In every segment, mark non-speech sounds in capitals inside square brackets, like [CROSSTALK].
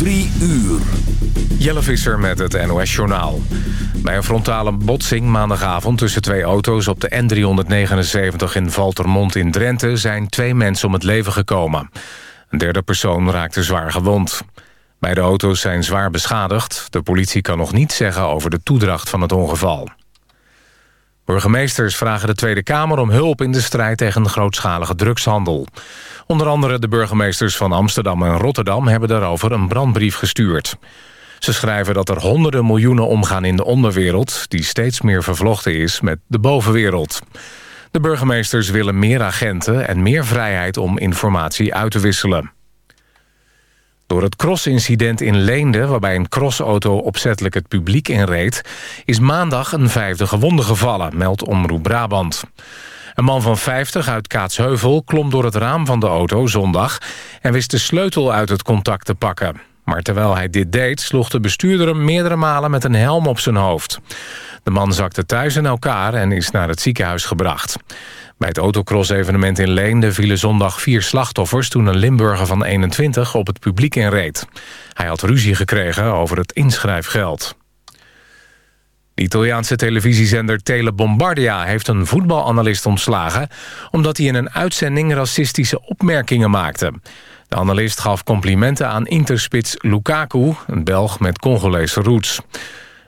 Drie uur. Jelle Visser met het NOS-journaal. Bij een frontale botsing maandagavond tussen twee auto's... op de N379 in Valtermond in Drenthe... zijn twee mensen om het leven gekomen. Een derde persoon raakte zwaar gewond. Beide auto's zijn zwaar beschadigd. De politie kan nog niets zeggen over de toedracht van het ongeval. Burgemeesters vragen de Tweede Kamer om hulp in de strijd tegen grootschalige drugshandel. Onder andere de burgemeesters van Amsterdam en Rotterdam hebben daarover een brandbrief gestuurd. Ze schrijven dat er honderden miljoenen omgaan in de onderwereld... die steeds meer vervlochten is met de bovenwereld. De burgemeesters willen meer agenten en meer vrijheid om informatie uit te wisselen. Door het crossincident in Leende, waarbij een crossauto opzettelijk het publiek inreed... is maandag een vijfde gewonde gevallen, meldt Omroep Brabant. Een man van 50 uit Kaatsheuvel klom door het raam van de auto zondag... en wist de sleutel uit het contact te pakken. Maar terwijl hij dit deed, sloeg de bestuurder hem meerdere malen met een helm op zijn hoofd. De man zakte thuis in elkaar en is naar het ziekenhuis gebracht. Bij het autocross-evenement in Leende vielen zondag vier slachtoffers... toen een Limburger van 21 op het publiek inreed. Hij had ruzie gekregen over het inschrijfgeld. De Italiaanse televisiezender Tele Bombardia heeft een voetbalanalist ontslagen... omdat hij in een uitzending racistische opmerkingen maakte. De analist gaf complimenten aan interspits Lukaku, een Belg met Congolese roots.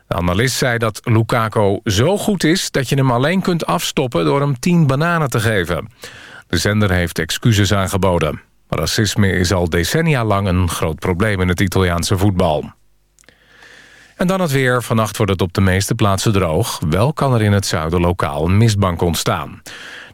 De analist zei dat Lukaku zo goed is dat je hem alleen kunt afstoppen door hem 10 bananen te geven. De zender heeft excuses aangeboden. Racisme is al decennia lang een groot probleem in het Italiaanse voetbal. En dan het weer. Vannacht wordt het op de meeste plaatsen droog. Wel kan er in het zuiden lokaal een mistbank ontstaan.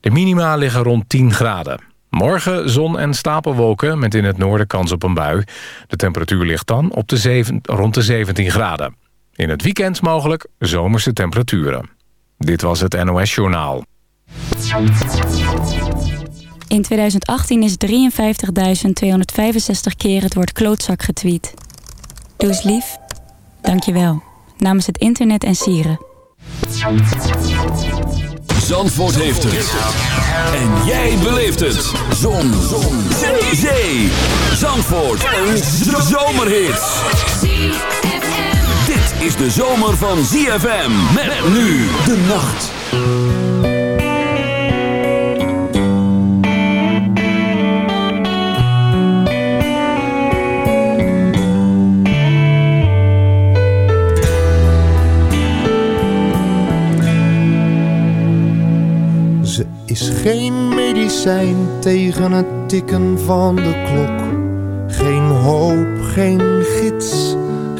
De minima liggen rond 10 graden. Morgen zon en stapelwolken met in het noorden kans op een bui. De temperatuur ligt dan op de 7, rond de 17 graden. In het weekend mogelijk zomerse temperaturen. Dit was het NOS Journaal. In 2018 is 53.265 keer het woord klootzak getweet. Doe eens lief. Dank je wel. Namens het internet en sieren. Zandvoort heeft het. En jij beleeft het. Zon. Zon. Zee. Zandvoort. Een zomerhit. Is de zomer van ZFM. Met nu de nacht. Ze is geen medicijn tegen het tikken van de klok. Geen hoop, geen gids,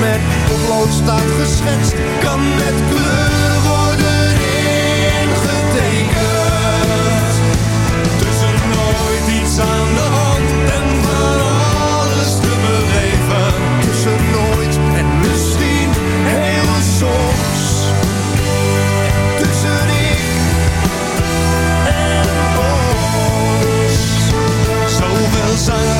met potlood staat geschetst, kan met kleur worden ingetekend. tussen er nooit iets aan de hand en van alles te beleven. Tussen nooit en misschien heel soms. Tussen ik en ons. Zoveel zijn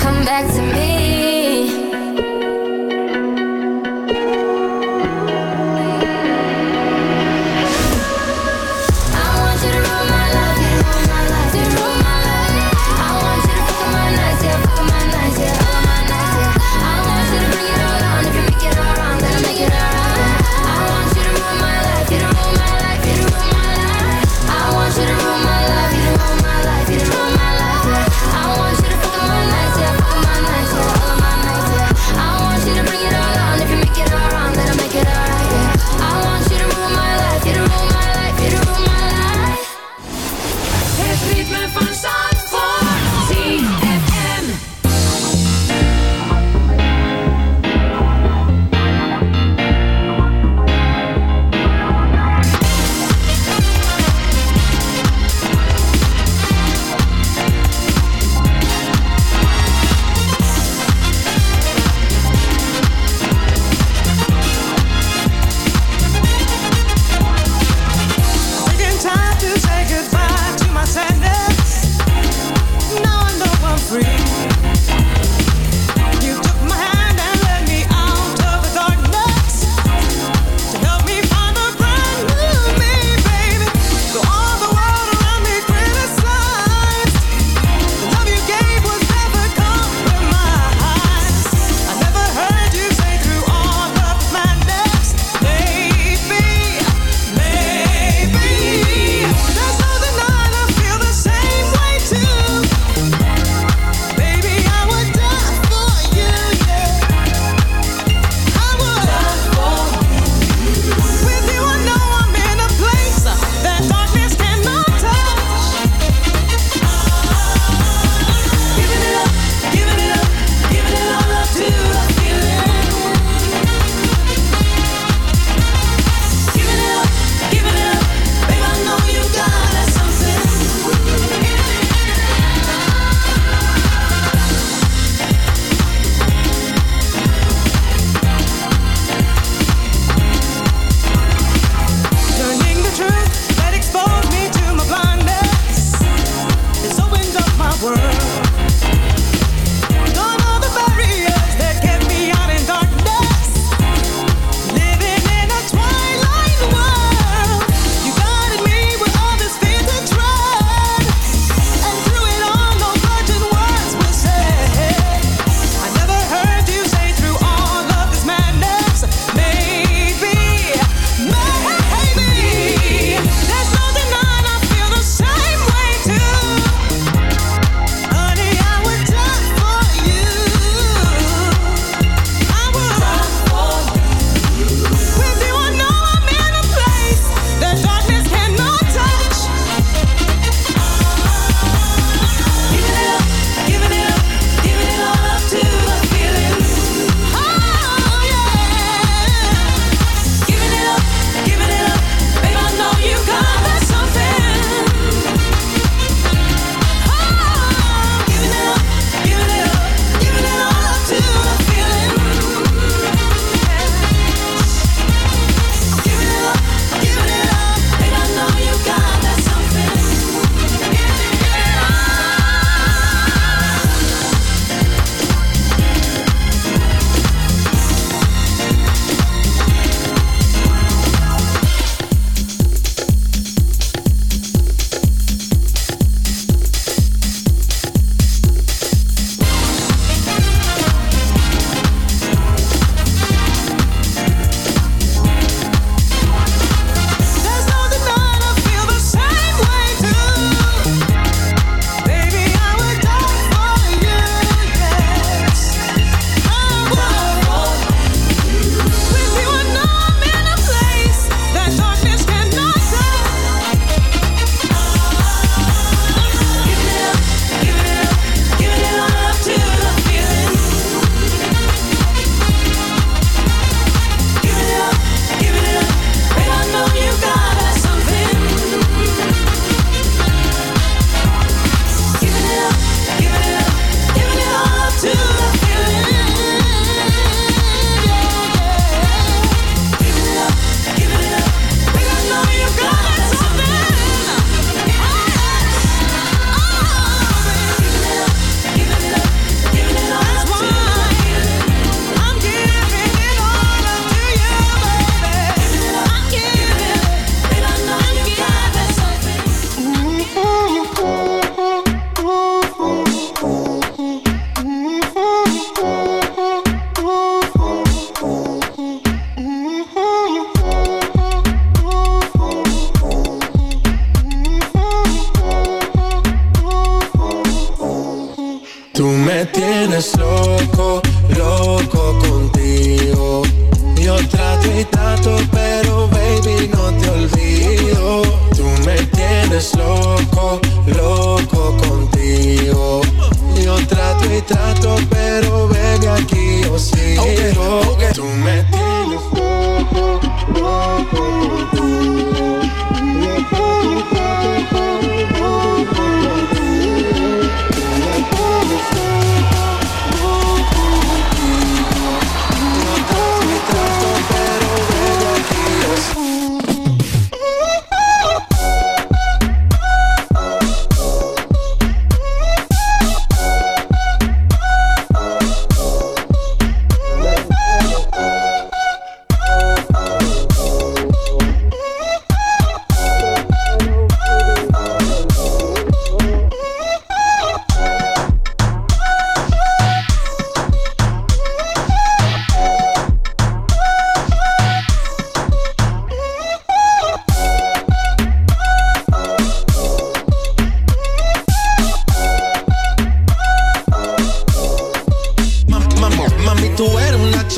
come back to me.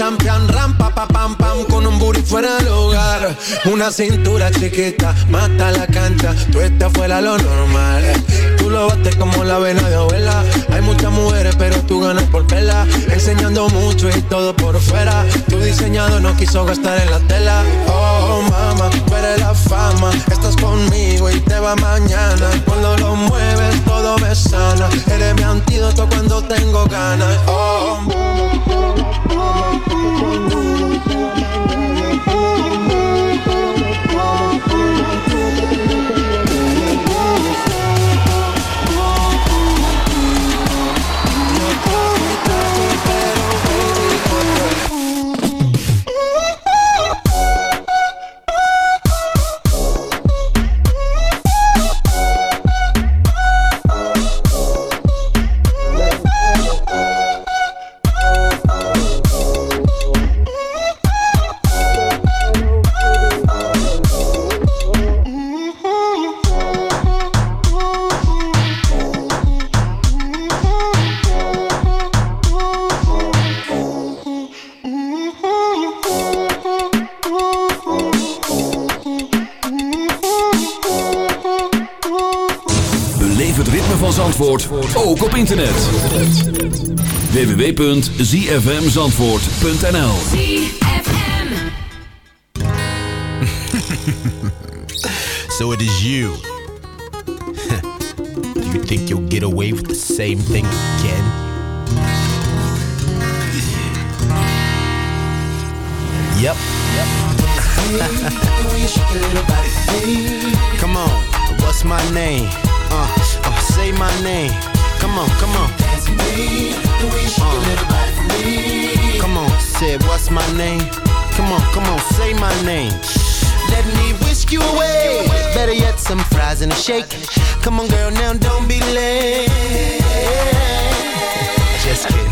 Champion, rampa, pa, pam, pam, con un booty fuera del hogar. Una cintura chiquita, mata la cancha, tú estás fuera lo normal. Lo bates como la vena de abuela. Hay muchas mujeres, pero tú ganas por pela. Enseñando mucho y todo por fuera. Tu diseñado no quiso gastar en la tela. Oh, mama, eres la fama. Estás conmigo y te va mañana. Cuando lo mueves, todo me sana. Eres mi antídoto cuando tengo ganas. Oh, Beleef www.zfmzandvoort.nl [LAUGHS] So it is you. [LAUGHS] Do you think you'll get away with the same thing again? [LAUGHS] Yep. come on, what's my name? Uh, uh, say my name. Come on, come on. Dance with me, the way you Uh, come on, say what's my name? Come on, come on, say my name. Let me whisk you away. Better yet, some fries and a shake. Come on, girl, now don't be late. Just kidding.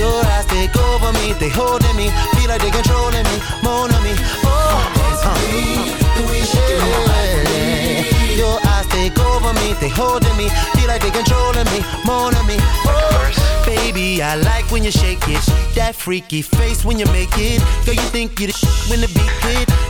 your eyes take over me, they holding me, feel like they controlling me, more on me. Oh, yeah. Your eyes take over me, they holding me, feel like they controlling me, more on me. Oh, baby, I like when you shake it, that freaky face when you make it. Girl, you think you the when the beat hit.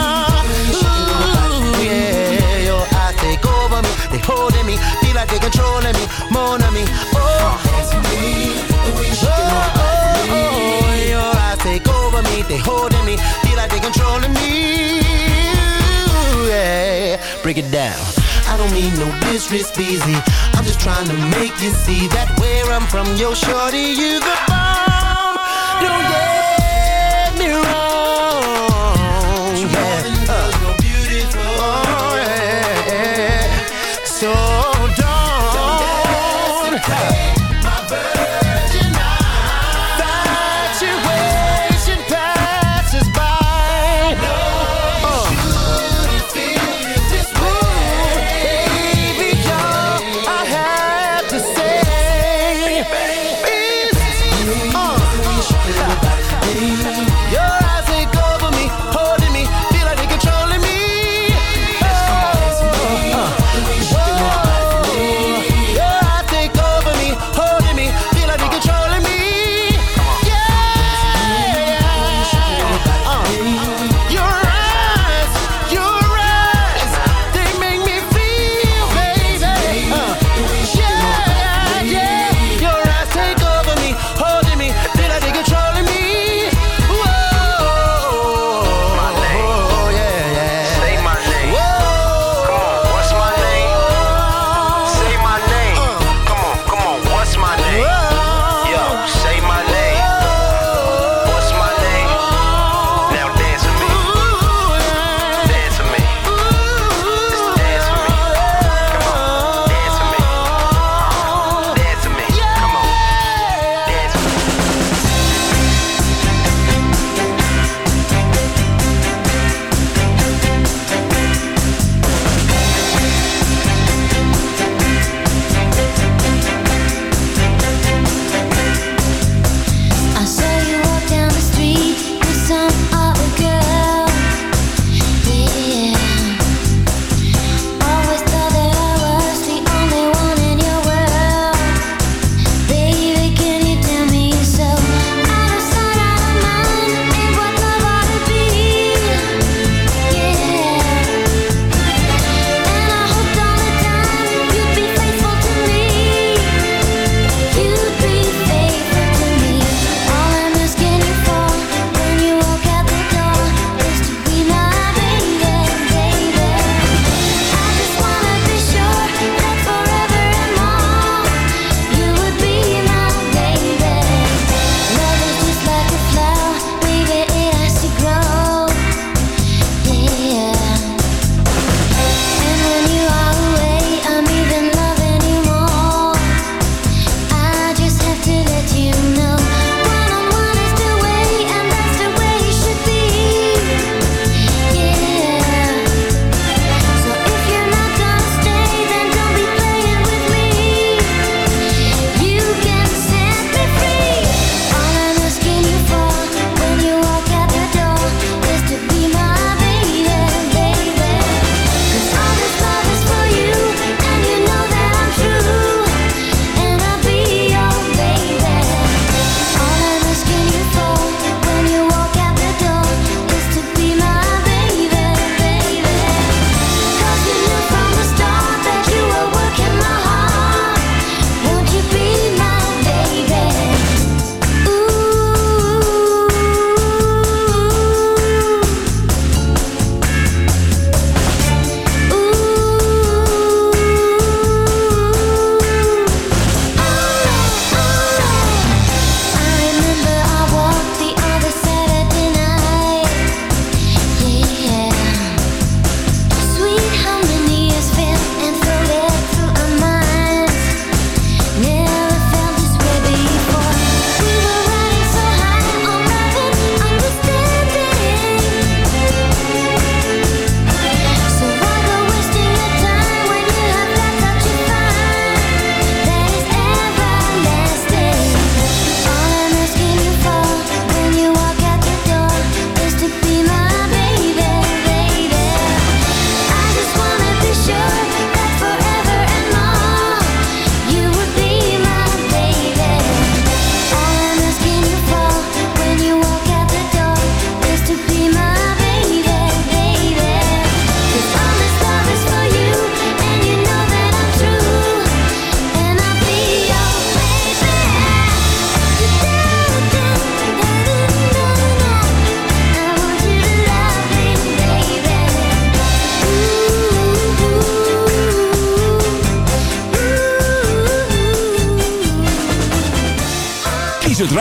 They holding me, feel like they controlling me, more than me. Oh, oh, oh, oh, your eyes take over me, they holding me, feel like they controlling me. Yeah, break it down. I don't mean no disrespect, easy. I'm just trying to make you see that where I'm from, yo, shorty, you the bomb. Don't get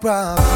problem.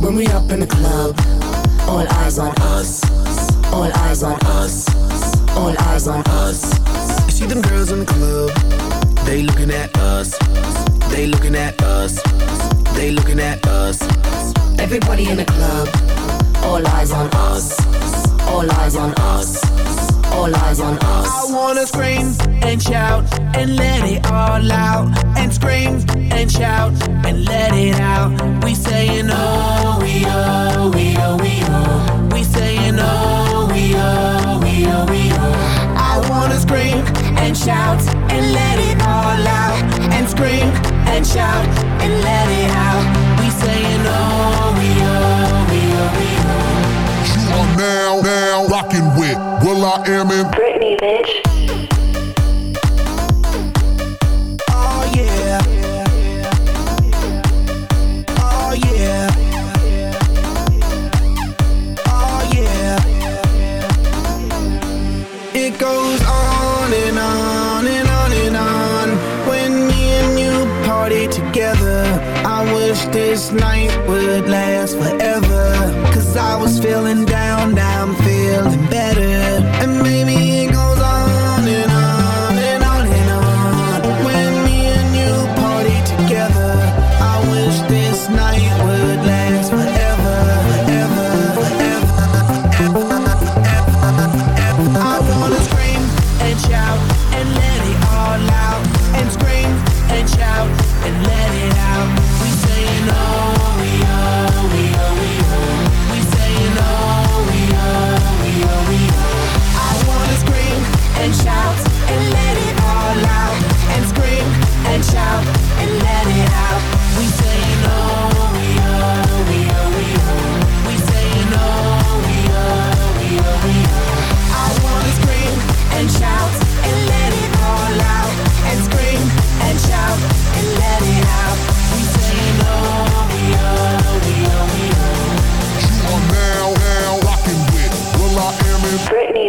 When we up in the club, all eyes on us. All eyes on us. All eyes on us. You see them girls in the club, they looking at us. They looking at us. They looking at us. Everybody in the club, all eyes on us. All eyes on us. All eyes on us. I wanna scream and shout and let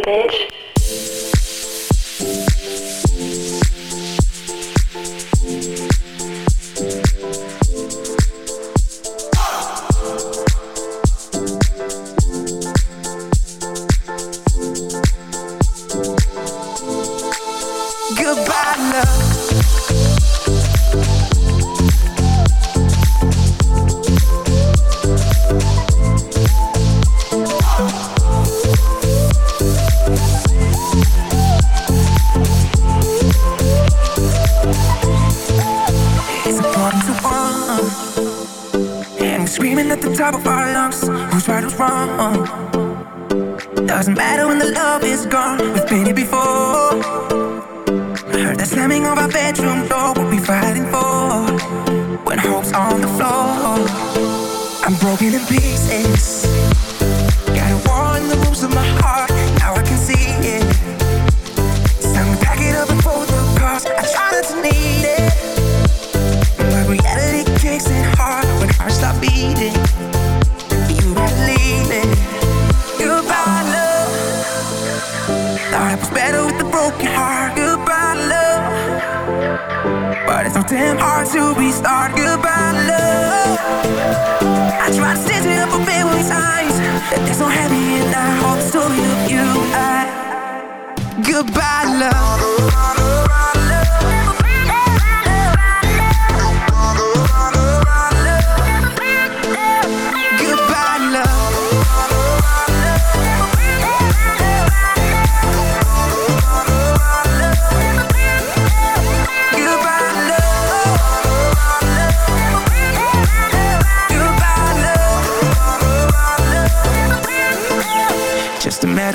Beijo.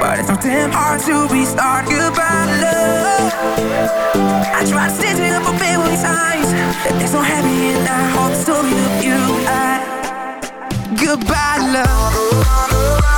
But it's so damn hard to restart. Goodbye, love. I tried to stand it up a million times. There's no happy in I hold the story of you. I goodbye, love.